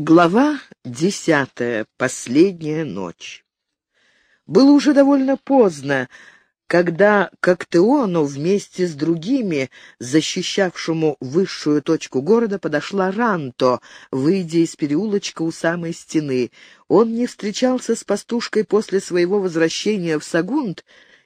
Глава десятая. Последняя ночь. Было уже довольно поздно, когда к Актеону вместе с другими, защищавшему высшую точку города, подошла Ранто, выйдя из переулочка у самой стены. Он не встречался с пастушкой после своего возвращения в Сагунд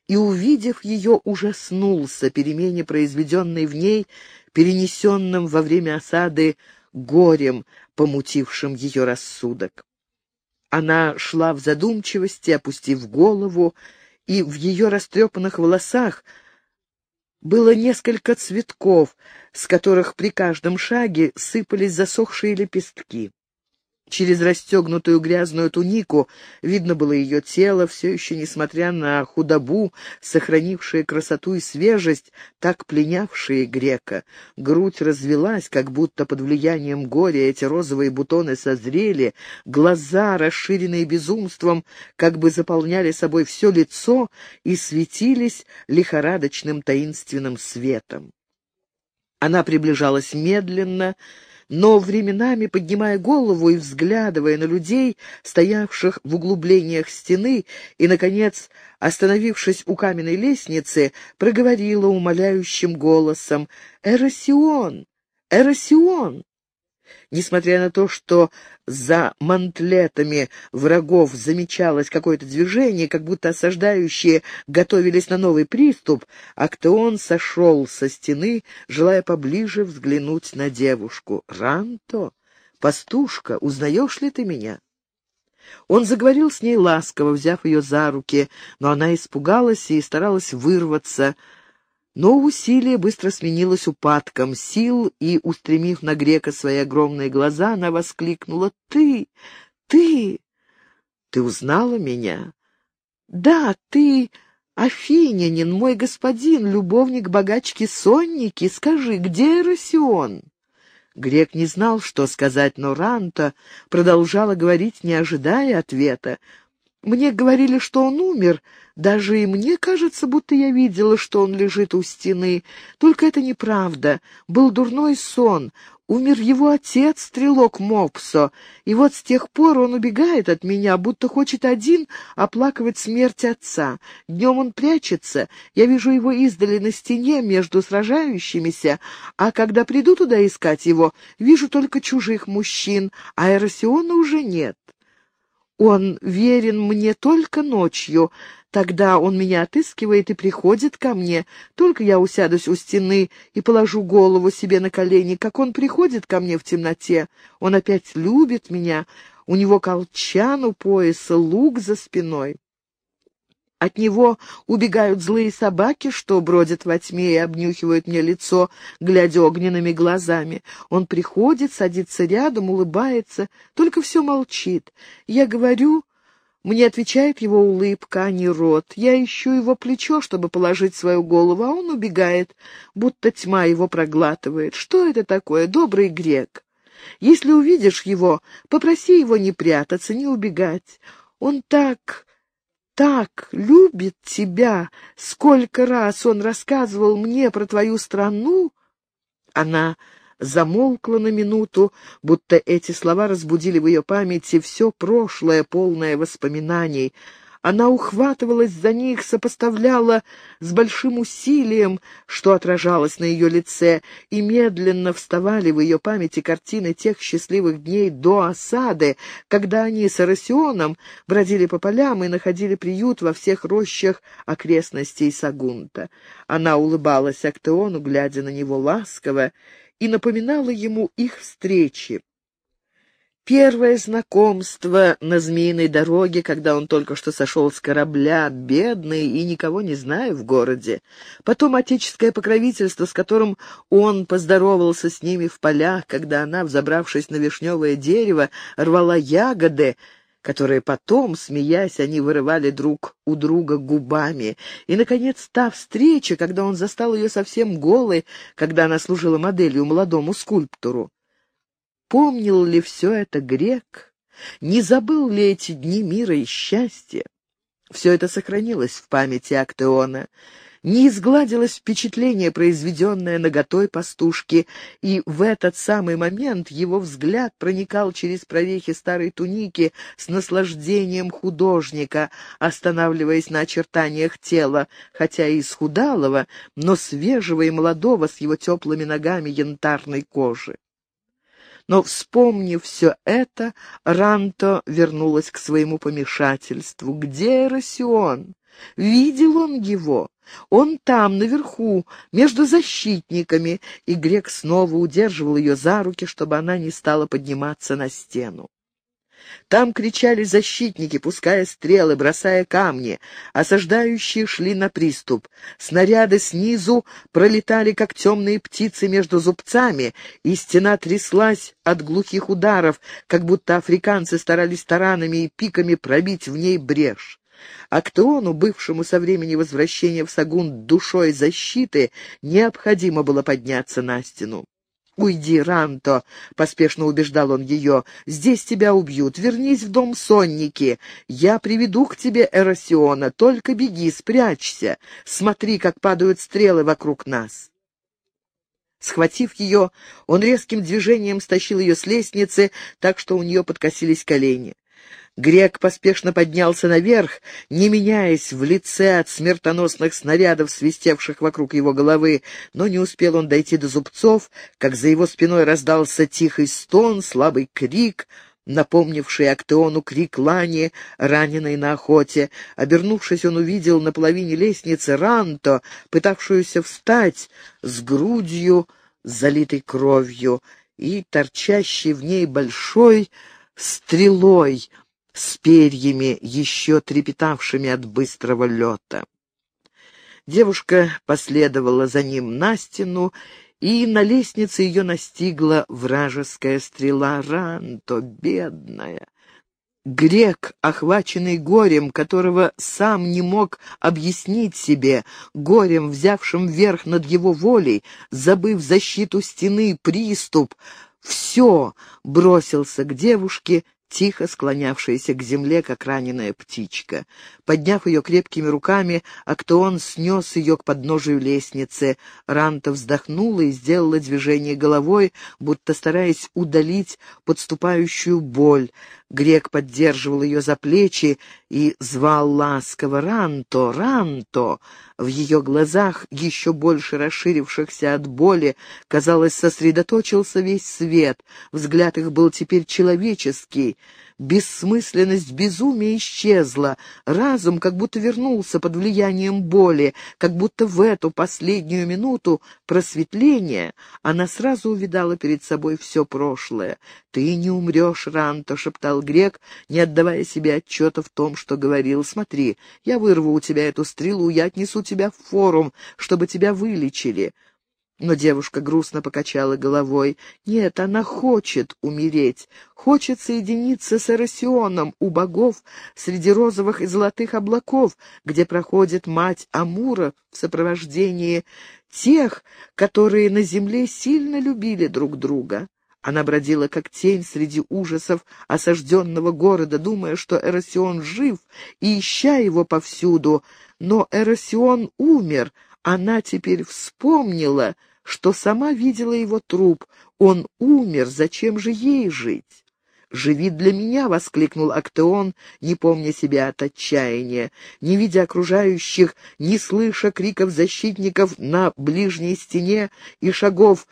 и, увидев ее, ужаснулся перемене, произведенной в ней, перенесенным во время осады горем, помутившим ее рассудок. Она шла в задумчивости, опустив голову, и в ее растрепанных волосах было несколько цветков, с которых при каждом шаге сыпались засохшие лепестки. Через расстегнутую грязную тунику видно было ее тело, все еще, несмотря на худобу, сохранившее красоту и свежесть, так пленявшие грека. Грудь развелась, как будто под влиянием горя эти розовые бутоны созрели, глаза, расширенные безумством, как бы заполняли собой все лицо и светились лихорадочным таинственным светом. Она приближалась медленно, но временами, поднимая голову и взглядывая на людей, стоявших в углублениях стены, и, наконец, остановившись у каменной лестницы, проговорила умоляющим голосом «Эросион! Эросион!» Несмотря на то, что за мантлетами врагов замечалось какое-то движение, как будто осаждающие готовились на новый приступ, Актеон сошел со стены, желая поближе взглянуть на девушку. «Ранто, пастушка, узнаешь ли ты меня?» Он заговорил с ней ласково, взяв ее за руки, но она испугалась и старалась вырваться, но усилие быстро сменилось упадком сил, и, устремив на грека свои огромные глаза, она воскликнула «Ты! Ты! Ты узнала меня?» «Да, ты, Афинянин, мой господин, любовник богачки Сонники. Скажи, где Эросион?» Грек не знал, что сказать, но Ранта продолжала говорить, не ожидая ответа. Мне говорили, что он умер. Даже и мне кажется, будто я видела, что он лежит у стены. Только это неправда. Был дурной сон. Умер его отец, стрелок Мопсо. И вот с тех пор он убегает от меня, будто хочет один оплакивать смерть отца. Днем он прячется. Я вижу его издали на стене между сражающимися, а когда приду туда искать его, вижу только чужих мужчин, а Эросиона уже нет. Он верен мне только ночью. Тогда он меня отыскивает и приходит ко мне. Только я усядусь у стены и положу голову себе на колени, как он приходит ко мне в темноте. Он опять любит меня. У него колчан у пояса, лук за спиной. От него убегают злые собаки, что бродят во тьме и обнюхивают мне лицо, глядя огненными глазами. Он приходит, садится рядом, улыбается, только все молчит. Я говорю... Мне отвечает его улыбка, а не рот. Я ищу его плечо, чтобы положить свою голову, а он убегает, будто тьма его проглатывает. Что это такое, добрый грек? Если увидишь его, попроси его не прятаться, не убегать. Он так так любит тебя. Сколько раз он рассказывал мне про твою страну. Она замолкла на минуту, будто эти слова разбудили в ее памяти все прошлое, полное воспоминаний — она ухватывалась за них, сопоставляла с большим усилием, что отражалось на ее лице, и медленно вставали в ее памяти картины тех счастливых дней до осады, когда они с Арасионом бродили по полям и находили приют во всех рощах окрестностей Сагунта. Она улыбалась Актеону, глядя на него ласково, и напоминала ему их встречи. Первое знакомство на Змеиной дороге, когда он только что сошел с корабля, бедный и никого не зная в городе. Потом отеческое покровительство, с которым он поздоровался с ними в полях, когда она, взобравшись на вишневое дерево, рвала ягоды, которые потом, смеясь, они вырывали друг у друга губами. И, наконец, та встреча, когда он застал ее совсем голой, когда она служила моделью молодому скульптору. Помнил ли все это грек? Не забыл ли эти дни мира и счастья? Все это сохранилось в памяти Актеона. не изгладилось впечатление, произведенное наготой пастушки, и в этот самый момент его взгляд проникал через прорехи старой туники с наслаждением художника, останавливаясь на очертаниях тела, хотя и исхудалого, но свежего и молодого с его теплыми ногами янтарной кожи. Но, вспомнив все это, Ранто вернулась к своему помешательству. Где Эросион? Видел он его? Он там, наверху, между защитниками, и грек снова удерживал ее за руки, чтобы она не стала подниматься на стену. Там кричали защитники, пуская стрелы, бросая камни. Осаждающие шли на приступ. Снаряды снизу пролетали, как темные птицы между зубцами, и стена тряслась от глухих ударов, как будто африканцы старались таранами и пиками пробить в ней брешь. Актеону, бывшему со времени возвращения в Сагун душой защиты, необходимо было подняться на стену. «Уйди, Ранто!» — поспешно убеждал он ее. «Здесь тебя убьют. Вернись в дом сонники. Я приведу к тебе Эросиона. Только беги, спрячься. Смотри, как падают стрелы вокруг нас». Схватив ее, он резким движением стащил ее с лестницы, так что у нее подкосились колени. Грек поспешно поднялся наверх, не меняясь в лице от смертоносных снарядов, свистевших вокруг его головы, но не успел он дойти до зубцов, как за его спиной раздался тихий стон, слабый крик, напомнивший Актеону крик Лани, раненой на охоте. Обернувшись, он увидел на половине лестницы Ранто, пытавшуюся встать с грудью, залитой кровью, и торчащий в ней большой стрелой — с перьями, еще трепетавшими от быстрого лета. Девушка последовала за ним на стену, и на лестнице ее настигла вражеская стрела Ранто, бедная. Грек, охваченный горем, которого сам не мог объяснить себе, горем, взявшим верх над его волей, забыв защиту стены, приступ, все бросился к девушке, тихо склонявшаяся к земле, как раненая птичка. Подняв ее крепкими руками, Актеон снес ее к подножию лестницы. Ранта вздохнула и сделала движение головой, будто стараясь удалить подступающую боль. Грек поддерживал ее за плечи и звал ласково «Ранто! Ранто!». В ее глазах, еще больше расширившихся от боли, казалось, сосредоточился весь свет. Взгляд их был теперь человеческий. Бессмысленность безумия исчезла, разум как будто вернулся под влиянием боли, как будто в эту последнюю минуту просветления она сразу увидала перед собой все прошлое. «Ты не умрешь, Ранто», — шептал грек, не отдавая себе отчета в том, что говорил. «Смотри, я вырву у тебя эту стрелу, я отнесу тебя в форум, чтобы тебя вылечили». Но девушка грустно покачала головой. Нет, она хочет умереть, хочет соединиться с Эросионом у богов среди розовых и золотых облаков, где проходит мать Амура в сопровождении тех, которые на земле сильно любили друг друга. Она бродила как тень среди ужасов осажденного города, думая, что Эросион жив, и ища его повсюду. Но Эросион умер, она теперь вспомнила — что сама видела его труп. Он умер, зачем же ей жить? «Живи для меня!» — воскликнул Актеон, не помня себя от отчаяния. Не видя окружающих, не слыша криков защитников на ближней стене и шагов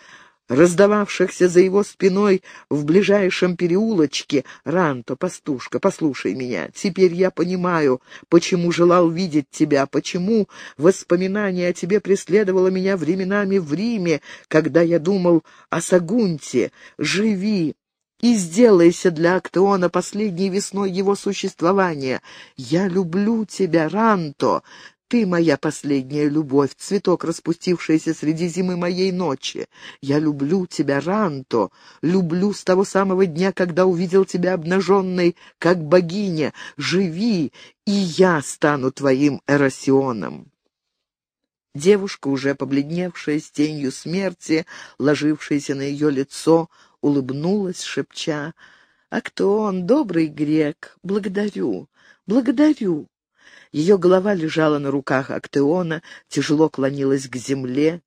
раздававшихся за его спиной в ближайшем переулочке. «Ранто, пастушка, послушай меня. Теперь я понимаю, почему желал видеть тебя, почему воспоминание о тебе преследовало меня временами в Риме, когда я думал о Сагунте. Живи, и сделайся для Актеона последней весной его существования. Я люблю тебя, Ранто. Ты моя последняя любовь, цветок, распустившийся среди зимы моей ночи. Я люблю тебя, Ранто, люблю с того самого дня, когда увидел тебя обнаженной, как богиня. Живи, и я стану твоим Эросионом. Девушка, уже побледневшая с тенью смерти, ложившаяся на ее лицо, улыбнулась, шепча, «А кто он, добрый грек? Благодарю, благодарю!» Ее голова лежала на руках Актеона, тяжело клонилась к земле.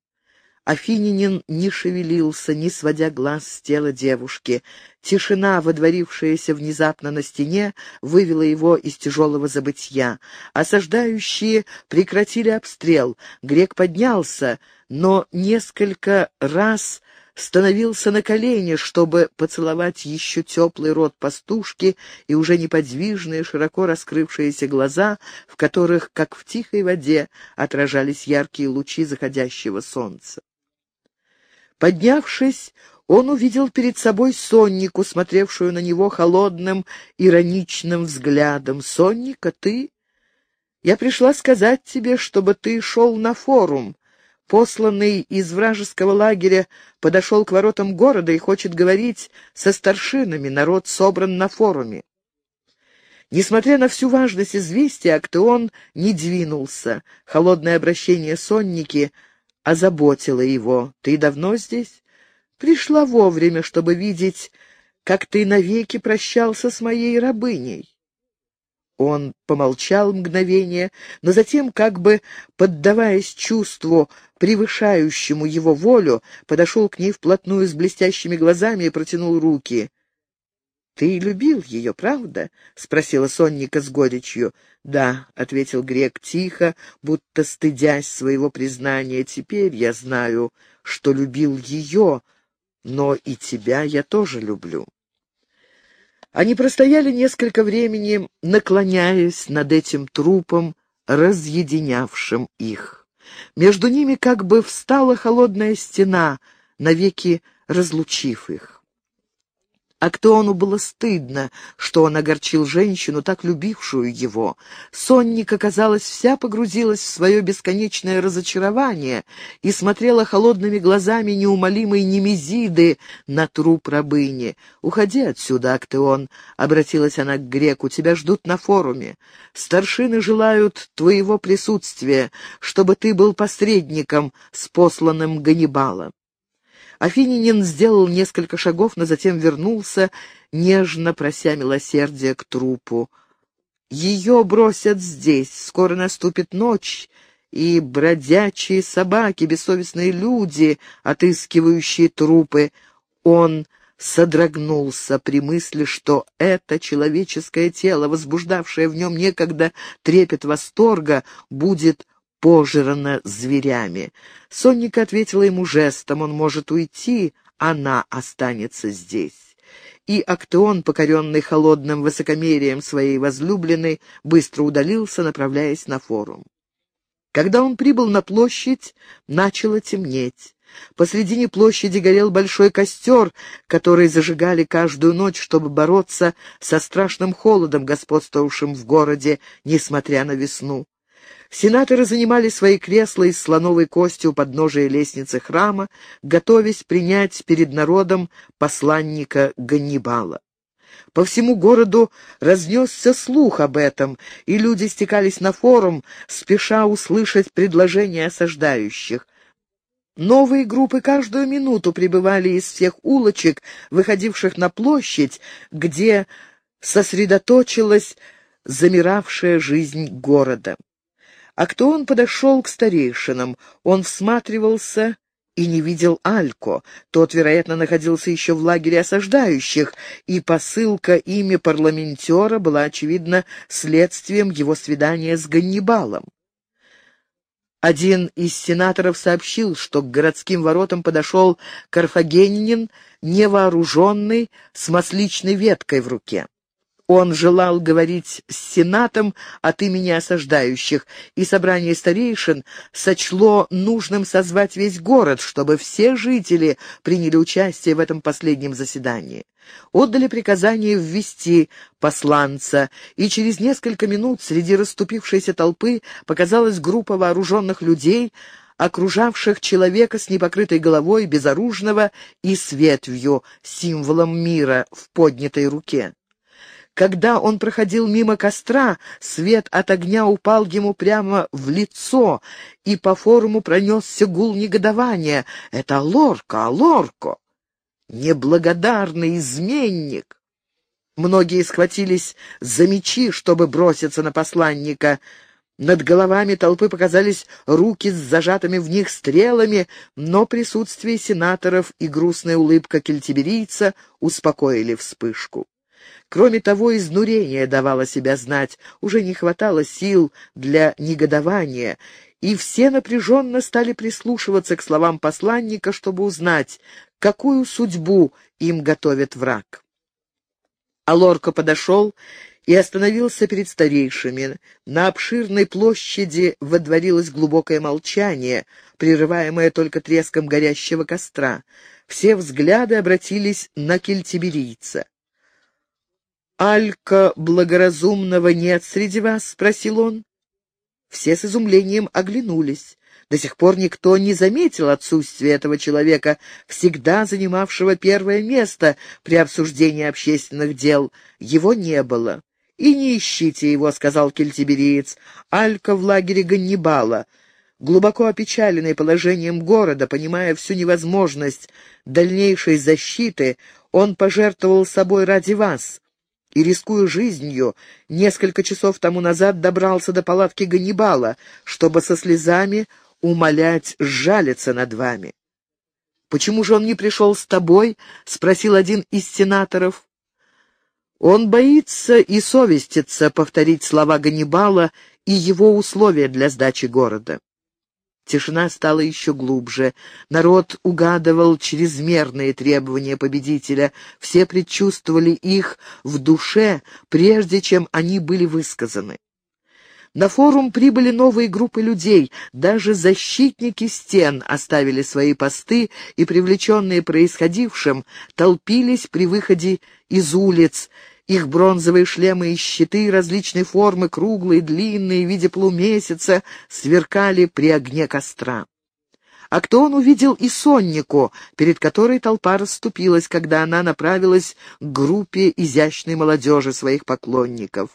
Афининин не шевелился, не сводя глаз с тела девушки. Тишина, водворившаяся внезапно на стене, вывела его из тяжелого забытья. Осаждающие прекратили обстрел. Грек поднялся, но несколько раз становился на колени, чтобы поцеловать еще теплый рот пастушки и уже неподвижные, широко раскрывшиеся глаза, в которых, как в тихой воде, отражались яркие лучи заходящего солнца. Поднявшись, он увидел перед собой Соннику, смотревшую на него холодным, ироничным взглядом. «Сонника, ты? Я пришла сказать тебе, чтобы ты шел на форум посланный из вражеского лагеря, подошел к воротам города и хочет говорить со старшинами, народ собран на форуме. Несмотря на всю важность известия, Актеон не двинулся. Холодное обращение сонники озаботило его. «Ты давно здесь?» «Пришла вовремя, чтобы видеть, как ты навеки прощался с моей рабыней». Он помолчал мгновение, но затем, как бы поддаваясь чувству, превышающему его волю, подошел к ней вплотную с блестящими глазами и протянул руки. «Ты любил ее, правда?» — спросила Сонника с горечью. «Да», — ответил Грек тихо, будто стыдясь своего признания. «Теперь я знаю, что любил ее, но и тебя я тоже люблю». Они простояли несколько времени, наклоняясь над этим трупом, разъединявшим их. Между ними как бы встала холодная стена, навеки разлучив их. Актеону было стыдно, что он огорчил женщину, так любившую его. Сонника, казалось, вся погрузилась в свое бесконечное разочарование и смотрела холодными глазами неумолимой Немезиды на труп рабыни. «Уходи отсюда, Актеон», — обратилась она к греку, — «тебя ждут на форуме. Старшины желают твоего присутствия, чтобы ты был посредником с посланным Ганнибалом». Афининин сделал несколько шагов, но затем вернулся, нежно прося милосердия к трупу. «Ее бросят здесь, скоро наступит ночь, и бродячие собаки, бессовестные люди, отыскивающие трупы. Он содрогнулся при мысли, что это человеческое тело, возбуждавшее в нем некогда трепет восторга, будет пожрана зверями. Сонника ответила ему жестом, он может уйти, она останется здесь. И Актеон, покоренный холодным высокомерием своей возлюбленной, быстро удалился, направляясь на форум. Когда он прибыл на площадь, начало темнеть. Посредине площади горел большой костер, который зажигали каждую ночь, чтобы бороться со страшным холодом, господствовавшим в городе, несмотря на весну. Сенаторы занимали свои кресла из слоновой кости у подножия лестницы храма, готовясь принять перед народом посланника Ганнибала. По всему городу разнесся слух об этом, и люди стекались на форум, спеша услышать предложения осаждающих. Новые группы каждую минуту прибывали из всех улочек, выходивших на площадь, где сосредоточилась замиравшая жизнь города. А кто он подошел к старейшинам, он всматривался и не видел Алько. Тот, вероятно, находился еще в лагере осаждающих, и посылка ими парламентера была, очевидно, следствием его свидания с Ганнибалом. Один из сенаторов сообщил, что к городским воротам подошел карфагенинин, невооруженный, с масличной веткой в руке. Он желал говорить с Сенатом от имени осаждающих, и собрание старейшин сочло нужным созвать весь город, чтобы все жители приняли участие в этом последнем заседании. Отдали приказание ввести посланца, и через несколько минут среди расступившейся толпы показалась группа вооруженных людей, окружавших человека с непокрытой головой, безоружного и с ветвью, символом мира в поднятой руке. Когда он проходил мимо костра, свет от огня упал ему прямо в лицо, и по форуму пронесся гул негодования. «Это Лорко, Лорко! Неблагодарный изменник!» Многие схватились за мечи, чтобы броситься на посланника, Над головами толпы показались руки с зажатыми в них стрелами, но присутствие сенаторов и грустная улыбка кельтиберийца успокоили вспышку. Кроме того, изнурение давало себя знать, уже не хватало сил для негодования, и все напряженно стали прислушиваться к словам посланника, чтобы узнать, какую судьбу им готовит враг. Алорко подошел и остановился перед старейшими. На обширной площади водворилось глубокое молчание, прерываемое только треском горящего костра. Все взгляды обратились на кельтиберийца. «Алька благоразумного нет среди вас?» — спросил он. Все с изумлением оглянулись. До сих пор никто не заметил отсутствия этого человека, всегда занимавшего первое место при обсуждении общественных дел. Его не было. «И не ищите его», — сказал кельтибериец. «Алька в лагере Ганнибала». Глубоко опечаленный положением города, понимая всю невозможность дальнейшей защиты, он пожертвовал собой ради вас и, рискуя жизнью, несколько часов тому назад добрался до палатки Ганнибала, чтобы со слезами умолять сжалиться над вами. «Почему же он не пришел с тобой?» — спросил один из сенаторов. «Он боится и совестится повторить слова Ганнибала и его условия для сдачи города». Тишина стала еще глубже. Народ угадывал чрезмерные требования победителя. Все предчувствовали их в душе, прежде чем они были высказаны. На форум прибыли новые группы людей, даже защитники стен оставили свои посты и, привлеченные происходившим, толпились при выходе из улиц, их бронзовые шлемы и щиты различной формы, круглые, длинные, в виде полумесяца, сверкали при огне костра. А кто он увидел и соннику, перед которой толпа расступилась, когда она направилась к группе изящной молодежи своих поклонников.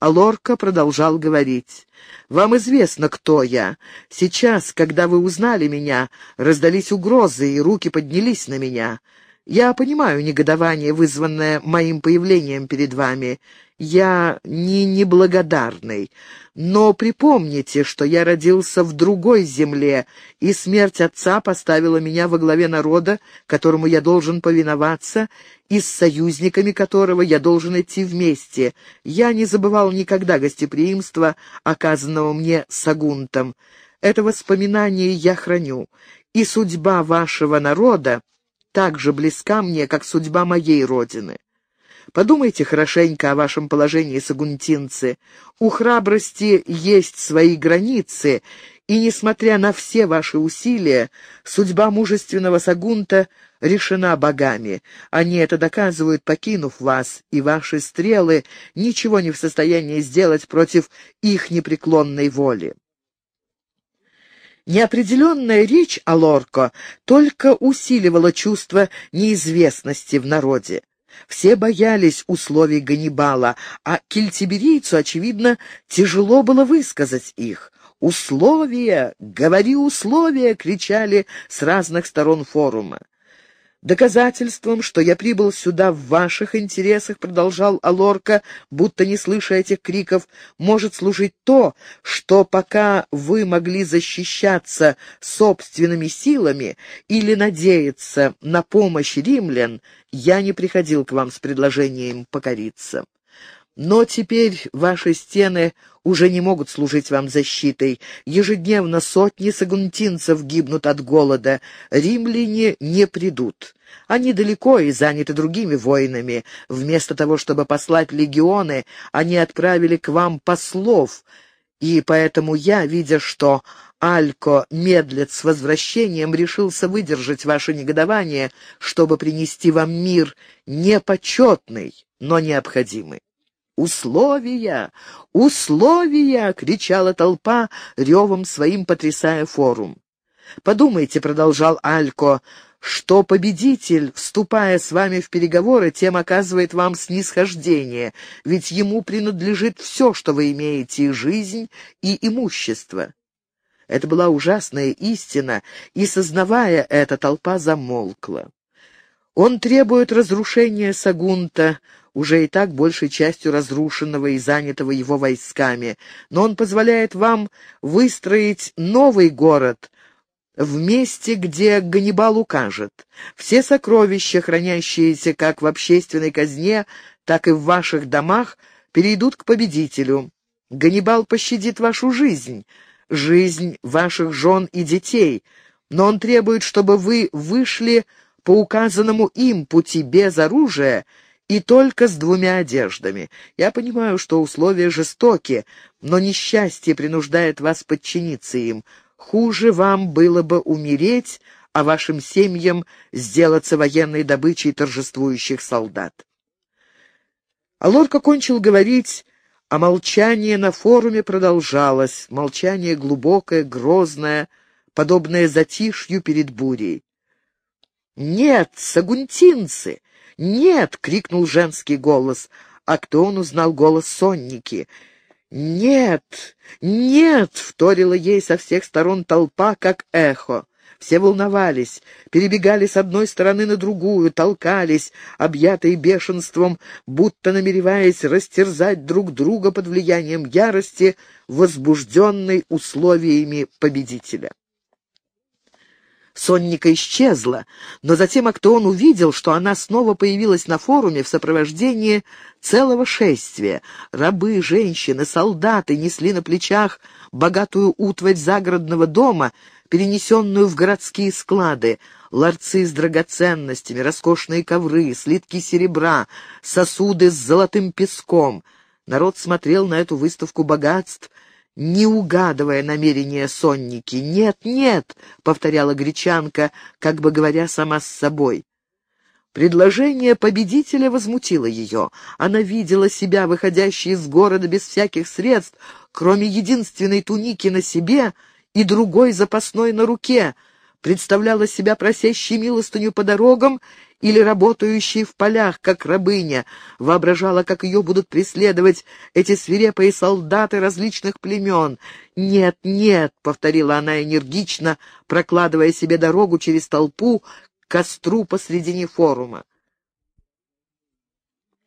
А Лорка продолжал говорить. «Вам известно, кто я. Сейчас, когда вы узнали меня, раздались угрозы, и руки поднялись на меня. Я понимаю негодование, вызванное моим появлением перед вами. Я не неблагодарный. Но припомните, что я родился в другой земле, и смерть отца поставила меня во главе народа, которому я должен повиноваться, и с союзниками которого я должен идти вместе. Я не забывал никогда гостеприимства, оказанного мне Сагунтом. Это воспоминание я храню, и судьба вашего народа так же близка мне, как судьба моей родины. Подумайте хорошенько о вашем положении, сагунтинцы. У храбрости есть свои границы, и, несмотря на все ваши усилия, судьба мужественного Сагунта решена богами. Они это доказывают, покинув вас, и ваши стрелы ничего не в состоянии сделать против их непреклонной воли. Неопределенная речь о Лорко только усиливала чувство неизвестности в народе. Все боялись условий Ганнибала, а кельтиберийцу, очевидно, тяжело было высказать их. «Условия! Говори условия!» — кричали с разных сторон форума. Доказательством, что я прибыл сюда в ваших интересах, продолжал Алорка, будто не слыша этих криков, может служить то, что пока вы могли защищаться собственными силами или надеяться на помощь римлян, я не приходил к вам с предложением покориться. Но теперь ваши стены уже не могут служить вам защитой. Ежедневно сотни сагунтинцев гибнут от голода. Римляне не придут. Они далеко и заняты другими войнами. Вместо того, чтобы послать легионы, они отправили к вам послов. И поэтому я, видя, что Алько медлит с возвращением, решился выдержать ваше негодование, чтобы принести вам мир непочетный, но необходимый. «Условия! Условия!» — кричала толпа, ревом своим потрясая форум. «Подумайте», — продолжал Алько, — «что победитель, вступая с вами в переговоры, тем оказывает вам снисхождение, ведь ему принадлежит все, что вы имеете, и жизнь, и имущество». Это была ужасная истина, и, сознавая это, толпа замолкла. Он требует разрушения Сагунта, уже и так большей частью разрушенного и занятого его войсками, но он позволяет вам выстроить новый город в месте, где Ганнибал укажет. Все сокровища, хранящиеся как в общественной казне, так и в ваших домах, перейдут к победителю. Ганнибал пощадит вашу жизнь, жизнь ваших жен и детей, но он требует, чтобы вы вышли по указанному им пути без оружия и только с двумя одеждами. Я понимаю, что условия жестоки, но несчастье принуждает вас подчиниться им. Хуже вам было бы умереть, а вашим семьям сделаться военной добычей торжествующих солдат. А Лорка кончил говорить, а молчание на форуме продолжалось, молчание глубокое, грозное, подобное затишью перед бурей. «Нет, сагунтинцы! Нет!» — крикнул женский голос, а кто он узнал голос сонники. «Нет! Нет!» — вторила ей со всех сторон толпа, как эхо. Все волновались, перебегали с одной стороны на другую, толкались, объятые бешенством, будто намереваясь растерзать друг друга под влиянием ярости, возбужденной условиями победителя. Сонника исчезла, но затем Актеон увидел, что она снова появилась на форуме в сопровождении целого шествия. Рабы, женщины, солдаты несли на плечах богатую утварь загородного дома, перенесенную в городские склады, ларцы с драгоценностями, роскошные ковры, слитки серебра, сосуды с золотым песком. Народ смотрел на эту выставку богатств — не угадывая намерения сонники. «Нет, нет!» — повторяла гречанка, как бы говоря сама с собой. Предложение победителя возмутило ее. Она видела себя, выходящей из города без всяких средств, кроме единственной туники на себе и другой запасной на руке, представляла себя просящей милостыню по дорогам или работающей в полях, как рабыня, воображала, как ее будут преследовать эти свирепые солдаты различных племен. «Нет, нет», — повторила она энергично, прокладывая себе дорогу через толпу к костру посредине форума.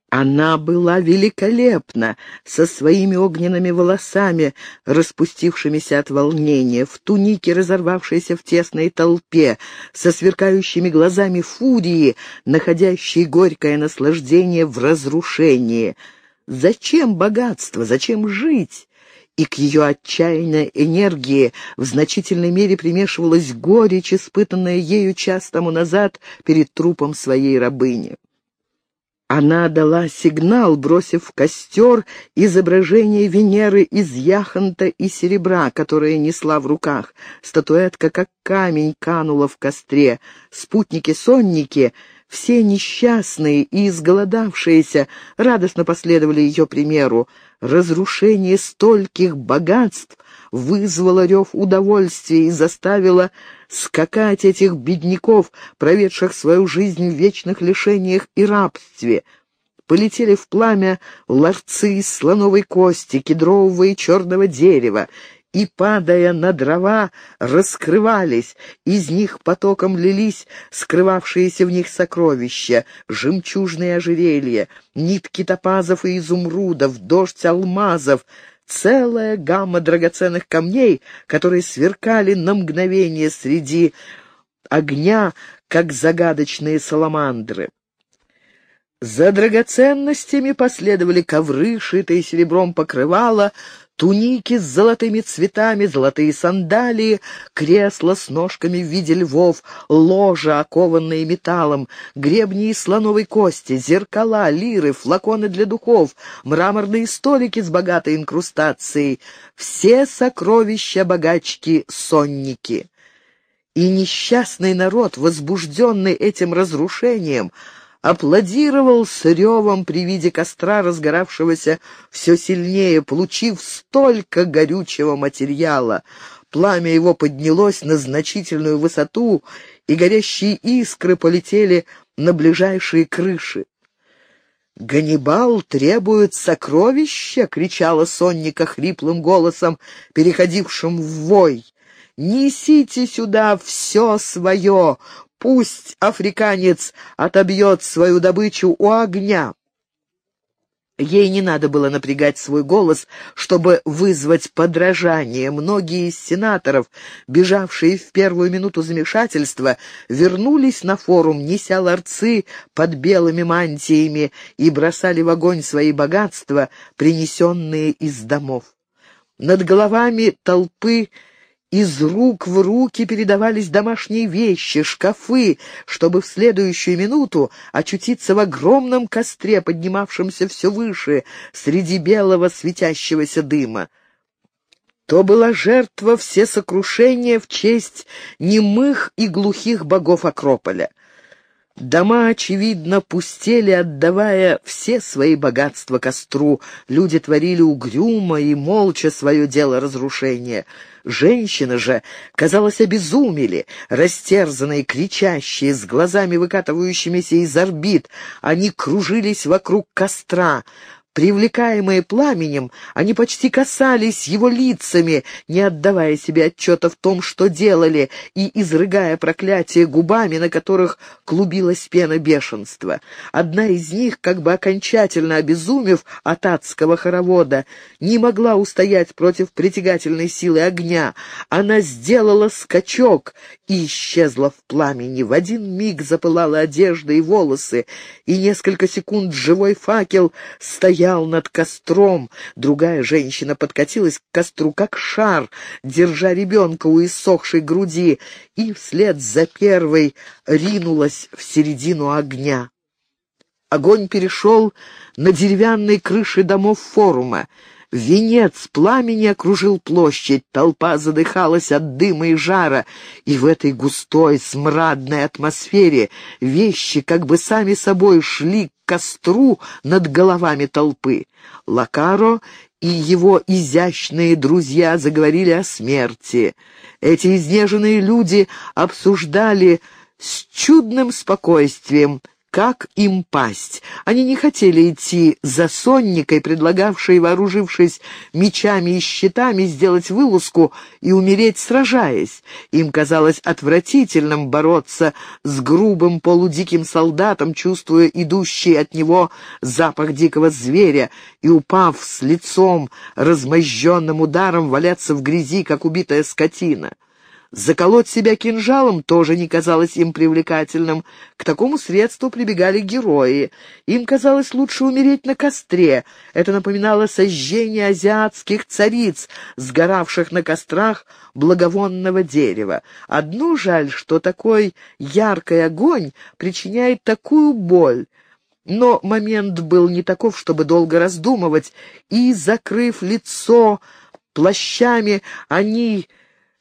Она была великолепна, со своими огненными волосами, распустившимися от волнения, в тунике, разорвавшейся в тесной толпе, со сверкающими глазами фурии, находящей горькое наслаждение в разрушении. Зачем богатство? Зачем жить? И к ее отчаянной энергии в значительной мере примешивалась горечь, испытанная ею час тому назад перед трупом своей рабыни. Она дала сигнал, бросив в костер изображение Венеры из яхонта и серебра, которое несла в руках. Статуэтка, как камень, канула в костре. Спутники-сонники, все несчастные и изголодавшиеся, радостно последовали ее примеру. Разрушение стольких богатств вызвало рев удовольствия и заставило скакать этих бедняков, проведших свою жизнь в вечных лишениях и рабстве. Полетели в пламя ларцы из слоновой кости, кедрового и черного дерева, и, падая на дрова, раскрывались, из них потоком лились скрывавшиеся в них сокровища, жемчужные ожерелья, нитки топазов и изумрудов, дождь алмазов, целая гамма драгоценных камней, которые сверкали на мгновение среди огня, как загадочные саламандры. За драгоценностями последовали ковры, шитые серебром покрывала, туники с золотыми цветами, золотые сандалии, кресла с ножками в виде львов, ложа, окованные металлом, гребни из слоновой кости, зеркала, лиры, флаконы для духов, мраморные столики с богатой инкрустацией — все сокровища богачки-сонники. И несчастный народ, возбужденный этим разрушением, — аплодировал с ревом при виде костра, разгоравшегося все сильнее, получив столько горючего материала. Пламя его поднялось на значительную высоту, и горящие искры полетели на ближайшие крыши. «Ганнибал требует сокровища!» — кричала Сонника хриплым голосом, переходившим в вой. «Несите сюда все свое! Пусть африканец отобьет свою добычу у огня. Ей не надо было напрягать свой голос, чтобы вызвать подражание. Многие из сенаторов, бежавшие в первую минуту замешательства, вернулись на форум, неся ларцы под белыми мантиями и бросали в огонь свои богатства, принесенные из домов. Над головами толпы из рук в руки передавались домашние вещи, шкафы, чтобы в следующую минуту очутиться в огромном костре, поднимавшемся все выше, среди белого светящегося дыма. То была жертва всесокрушения в честь немых и глухих богов Акрополя. Дома, очевидно, пустели, отдавая все свои богатства костру. Люди творили угрюмо и молча свое дело разрушения. Женщины же, казалось, обезумели, растерзанные, кричащие, с глазами выкатывающимися из орбит. Они кружились вокруг костра, Привлекаемые пламенем, они почти касались его лицами, не отдавая себе отчета в том, что делали, и изрыгая проклятие губами, на которых клубилась пена бешенства. Одна из них, как бы окончательно обезумев от адского хоровода, не могла устоять против притягательной силы огня. Она сделала скачок и исчезла в пламени. В один миг запылала одежда и волосы, и несколько секунд живой факел стоял стоял над костром. Другая женщина подкатилась к костру, как шар, держа ребенка у иссохшей груди, и вслед за первой ринулась в середину огня. Огонь перешел на деревянные крыши домов форума. Венец пламени окружил площадь, толпа задыхалась от дыма и жара, и в этой густой, смрадной атмосфере вещи как бы сами собой шли костру над головами толпы. Лакаро и его изящные друзья заговорили о смерти. Эти изнеженные люди обсуждали с чудным спокойствием как им пасть. Они не хотели идти за сонникой, предлагавшей, вооружившись мечами и щитами, сделать вылазку и умереть, сражаясь. Им казалось отвратительным бороться с грубым полудиким солдатом, чувствуя идущий от него запах дикого зверя, и, упав с лицом, размозженным ударом, валяться в грязи, как убитая скотина. Заколоть себя кинжалом тоже не казалось им привлекательным. К такому средству прибегали герои. Им казалось лучше умереть на костре. Это напоминало сожжение азиатских цариц, сгоравших на кострах благовонного дерева. Одно жаль, что такой яркий огонь причиняет такую боль. Но момент был не таков, чтобы долго раздумывать, и, закрыв лицо плащами, они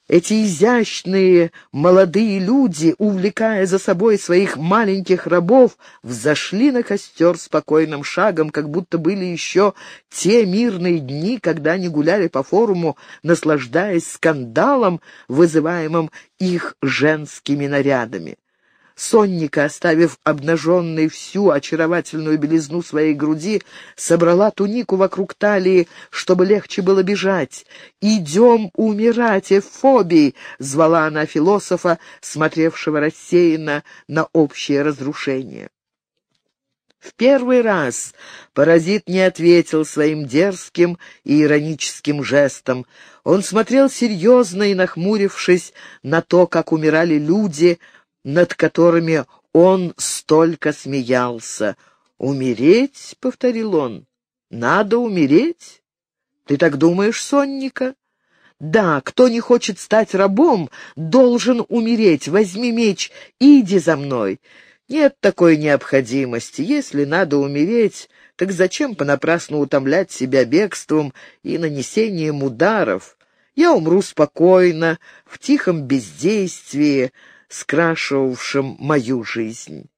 эти изящные молодые люди, увлекая за собой своих маленьких рабов, взошли на костер спокойным шагом, как будто были еще те мирные дни, когда они гуляли по форуму, наслаждаясь скандалом, вызываемым их женскими нарядами. Сонника, оставив обнаженной всю очаровательную белизну своей груди, собрала тунику вокруг талии, чтобы легче было бежать. «Идем умирать, Эфобий!» — звала она философа, смотревшего рассеянно на общее разрушение. В первый раз паразит не ответил своим дерзким и ироническим жестом. Он смотрел серьезно и, нахмурившись на то, как умирали люди, — над которыми он столько смеялся. «Умереть?» — повторил он. «Надо умереть? Ты так думаешь, Сонника?» «Да, кто не хочет стать рабом, должен умереть. Возьми меч и иди за мной. Нет такой необходимости. Если надо умереть, так зачем понапрасну утомлять себя бегством и нанесением ударов? Я умру спокойно, в тихом бездействии, скрашивавшим мою жизнь.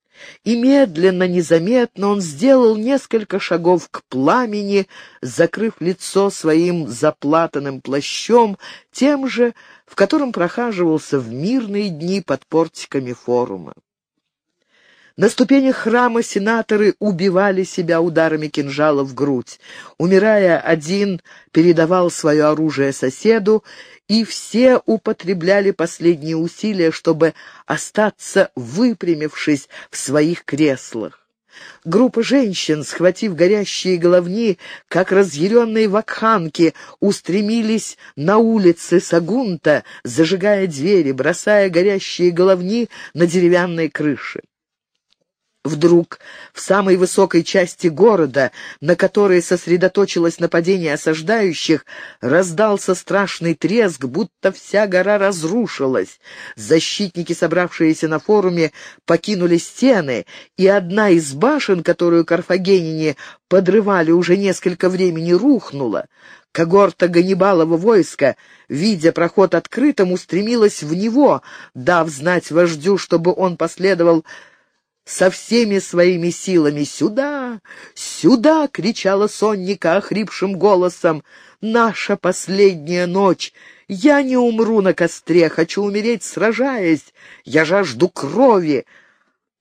И медленно, незаметно он сделал несколько шагов к пламени, закрыв лицо своим заплатанным плащом, тем же, в котором прохаживался в мирные дни под портиками форума. На ступенях храма сенаторы убивали себя ударами кинжала в грудь. Умирая, один передавал свое оружие соседу, и все употребляли последние усилия, чтобы остаться выпрямившись в своих креслах. Группа женщин, схватив горящие головни, как разъяренные вакханки, устремились на улицы Сагунта, зажигая двери, бросая горящие головни на деревянные крыши. Вдруг в самой высокой части города, на которой сосредоточилось нападение осаждающих, раздался страшный треск, будто вся гора разрушилась. Защитники, собравшиеся на форуме, покинули стены, и одна из башен, которую карфагенине подрывали уже несколько времени, рухнула. Когорта Ганнибалова войска, видя проход открытым, устремилась в него, дав знать вождю, чтобы он последовал со всеми своими силами. «Сюда! Сюда!» — кричала Сонника охрипшим голосом. «Наша последняя ночь! Я не умру на костре, хочу умереть, сражаясь! Я жажду крови!»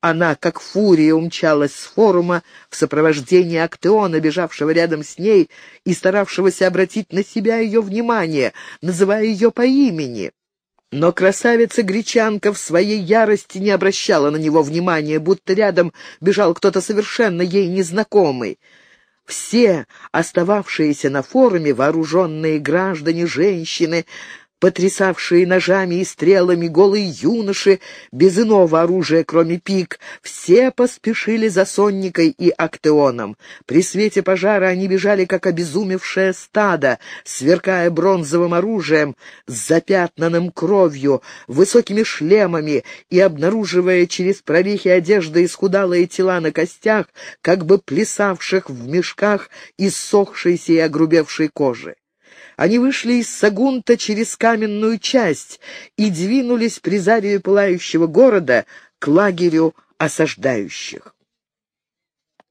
Она, как фурия, умчалась с форума в сопровождении Актеона, бежавшего рядом с ней и старавшегося обратить на себя ее внимание, называя ее по имени. Но красавица-гречанка в своей ярости не обращала на него внимания, будто рядом бежал кто-то совершенно ей незнакомый. Все остававшиеся на форуме, вооруженные граждане, женщины, потрясавшие ножами и стрелами голые юноши, без иного оружия, кроме пик, все поспешили за Сонникой и Актеоном. При свете пожара они бежали, как обезумевшее стадо, сверкая бронзовым оружием, с запятнанным кровью, высокими шлемами и обнаруживая через прорехи одежды исхудалые тела на костях, как бы плясавших в мешках иссохшейся и огрубевшей кожи. Они вышли из Сагунта через каменную часть и двинулись при зареве пылающего города к лагерю осаждающих.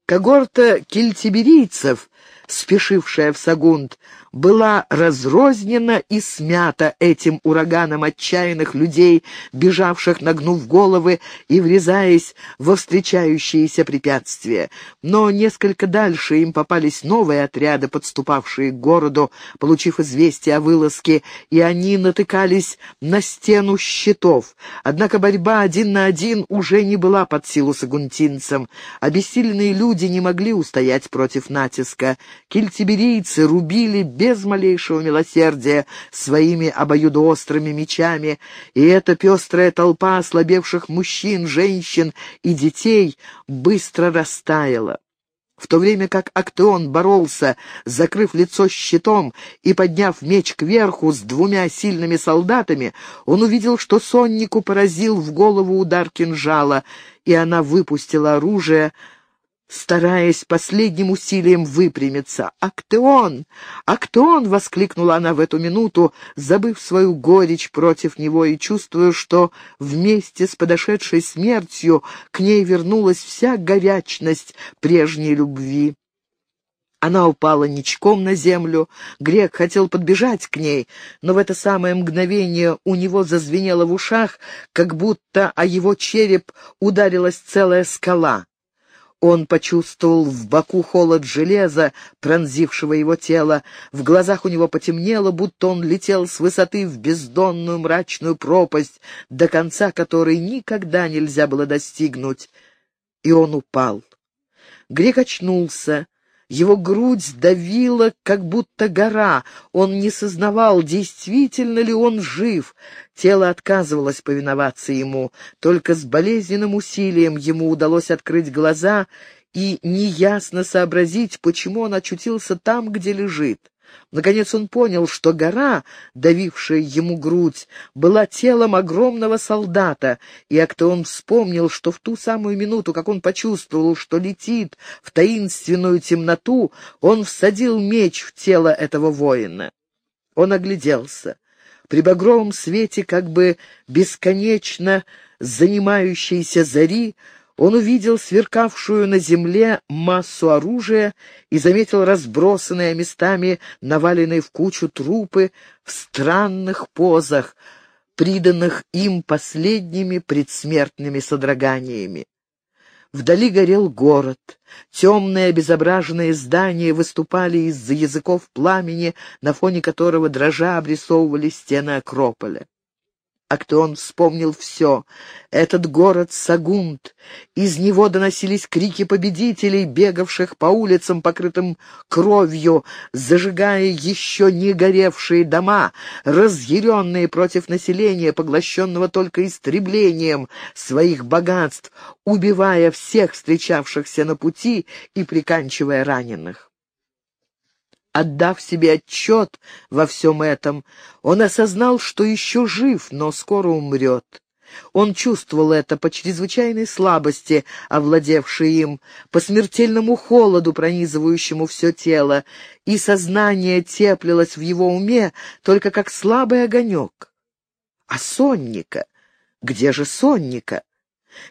Когорта кельтиберийцев, спешившая в Сагунт, была разрознена и смята этим ураганом отчаянных людей, бежавших, нагнув головы и врезаясь во встречающиеся препятствия. Но несколько дальше им попались новые отряды, подступавшие к городу, получив известие о вылазке, и они натыкались на стену щитов. Однако борьба один на один уже не была под силу сагунтинцам. Обессиленные люди не могли устоять против натиска. Кельтиберийцы рубили без малейшего милосердия своими обоюдоострыми мечами, и эта пестрая толпа ослабевших мужчин, женщин и детей быстро растаяла. В то время как Актеон боролся, закрыв лицо щитом и подняв меч кверху с двумя сильными солдатами, он увидел, что соннику поразил в голову удар кинжала, и она выпустила оружие, стараясь последним усилием выпрямиться. «Актеон! Актеон!» — воскликнула она в эту минуту, забыв свою горечь против него и чувствуя, что вместе с подошедшей смертью к ней вернулась вся горячность прежней любви. Она упала ничком на землю. Грек хотел подбежать к ней, но в это самое мгновение у него зазвенело в ушах, как будто о его череп ударилась целая скала. Он почувствовал в боку холод железа, пронзившего его тело. В глазах у него потемнело, будто он летел с высоты в бездонную мрачную пропасть, до конца которой никогда нельзя было достигнуть. И он упал. Грек очнулся. Его грудь давила, как будто гора. Он не сознавал, действительно ли он жив. Тело отказывалось повиноваться ему. Только с болезненным усилием ему удалось открыть глаза и неясно сообразить, почему он очутился там, где лежит. Наконец он понял, что гора, давившая ему грудь, была телом огромного солдата, и Актеон вспомнил, что в ту самую минуту, как он почувствовал, что летит в таинственную темноту, он всадил меч в тело этого воина. Он огляделся. При багровом свете, как бы бесконечно занимающейся зари, он увидел сверкавшую на земле массу оружия и заметил разбросанные местами наваленные в кучу трупы в странных позах, приданных им последними предсмертными содроганиями. Вдали горел город. Темные обезображенные здания выступали из-за языков пламени, на фоне которого дрожа обрисовывали стены Акрополя. Актеон вспомнил все. Этот город Сагунт. Из него доносились крики победителей, бегавших по улицам, покрытым кровью, зажигая еще не горевшие дома, разъяренные против населения, поглощенного только истреблением своих богатств, убивая всех встречавшихся на пути и приканчивая раненых. Отдав себе отчет во всем этом, он осознал, что еще жив, но скоро умрет. Он чувствовал это по чрезвычайной слабости, овладевшей им, по смертельному холоду, пронизывающему все тело, и сознание теплилось в его уме только как слабый огонек. А Сонника? Где же Сонника?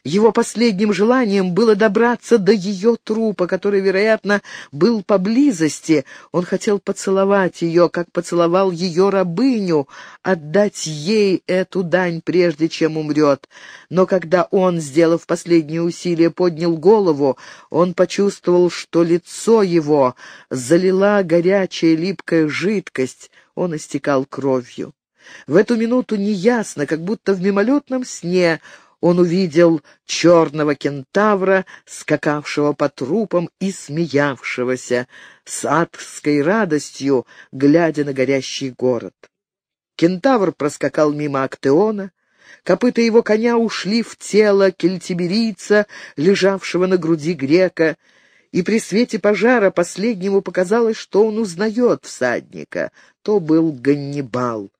Его последним желанием было добраться до ее трупа, который, вероятно, был поблизости. Он хотел поцеловать ее, как поцеловал ее рабыню, отдать ей эту дань, прежде чем умрет. Но когда он, сделав последнее усилие, поднял голову, он почувствовал, что лицо его залила горячая липкая жидкость, он истекал кровью. В эту минуту неясно, как будто в мимолетном сне, он увидел черного кентавра, скакавшего по трупам и смеявшегося с адской радостью, глядя на горящий город. Кентавр проскакал мимо Актеона, копыта его коня ушли в тело кельтиберийца, лежавшего на груди грека, и при свете пожара последнему показалось, что он узнает всадника. То был Ганнибал.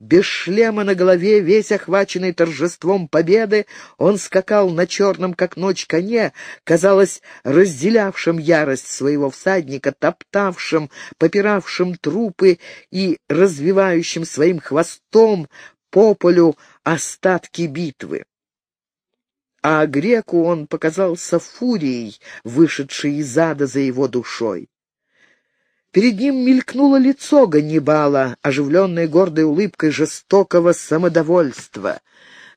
Без шлема на голове, весь охваченный торжеством победы, он скакал на черном, как ночь, коне, казалось, разделявшим ярость своего всадника, топтавшим, попиравшим трупы и развивающим своим хвостом по полю остатки битвы. А греку он показался фурией, вышедшей из ада за его душой. Перед ним мелькнуло лицо Ганнибала, оживленное гордой улыбкой жестокого самодовольства.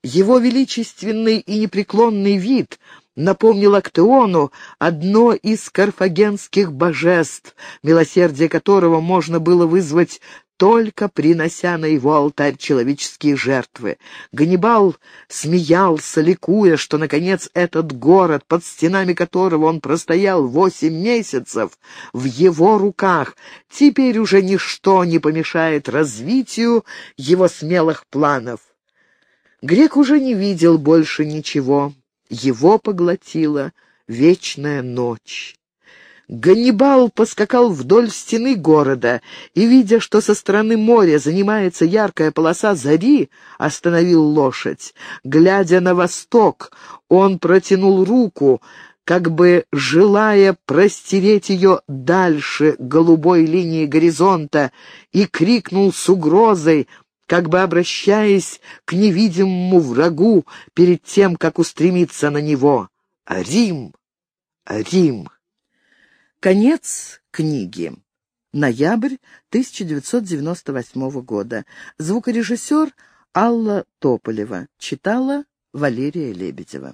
Его величественный и непреклонный вид напомнил Актеону одно из карфагенских божеств, милосердие которого можно было вызвать только принося на его алтарь человеческие жертвы. Ганнибал смеялся, ликуя, что, наконец, этот город, под стенами которого он простоял восемь месяцев, в его руках, теперь уже ничто не помешает развитию его смелых планов. Грек уже не видел больше ничего. Его поглотила вечная ночь. Ганнибал поскакал вдоль стены города и, видя, что со стороны моря занимается яркая полоса зари, остановил лошадь. Глядя на восток, он протянул руку, как бы желая простереть ее дальше голубой линии горизонта, и крикнул с угрозой, как бы обращаясь к невидимому врагу перед тем, как устремиться на него. «Рим! Рим!» Конец книги. Ноябрь 1998 года. Звукорежиссер Алла Тополева. Читала Валерия Лебедева.